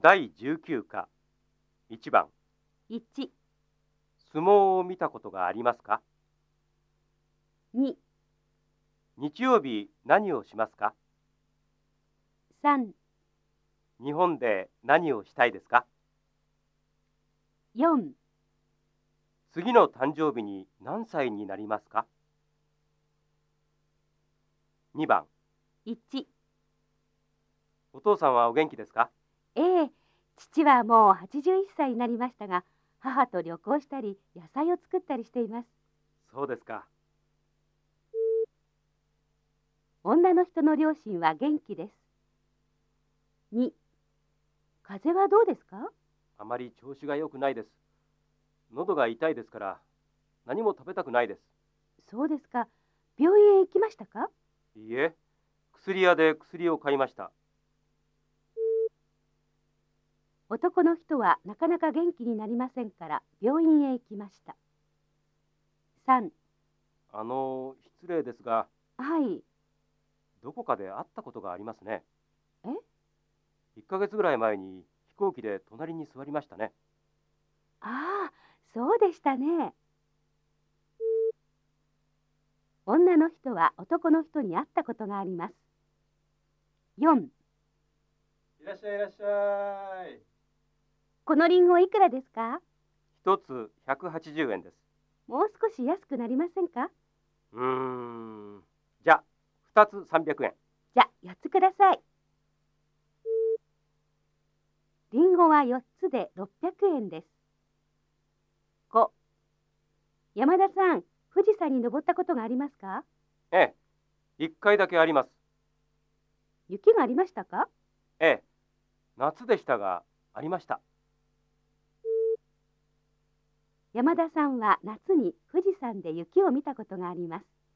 第19課。1番。1、相撲を見たことがありますか？2、日曜日何をしますか？3、日本で何をしたいですか？4、次の誕生日に何歳になりますか？2番。1。お父さんはお元気ですか？ええ、父はもう81歳になりましたが、母と旅行したり、野菜を作ったりしています。そうですか女の人の両親は元気です。2、風邪はどうですか？あまり調子が良くないです喉が痛いですから何も食べたくないですそうですか。病院へ行きましたか？いいえ薬屋で薬を買いました男の人はなかなか元気になりませんから病院へ行きました。3、あの失礼ですがはい、どこかで会ったことがありますね。え？1ヶ月ぐらい前に飛行機で隣に座りましたね。ああ、そうでしたね。女の人は男の人に会ったことがあります。4、いらっしゃいいらっしゃいこのリンゴいくらですか？一つ180円です。もう少し安くなりませんか？うーん。じゃあ2つ300円。じゃあ4つください。リンゴは4つで600円です。5山田さん、富士山に登ったことがありますか？ええ。1回だけあります。雪がありましたか？ええ。夏でしたがありました山田さんは夏に富士山で雪を見たことがあります。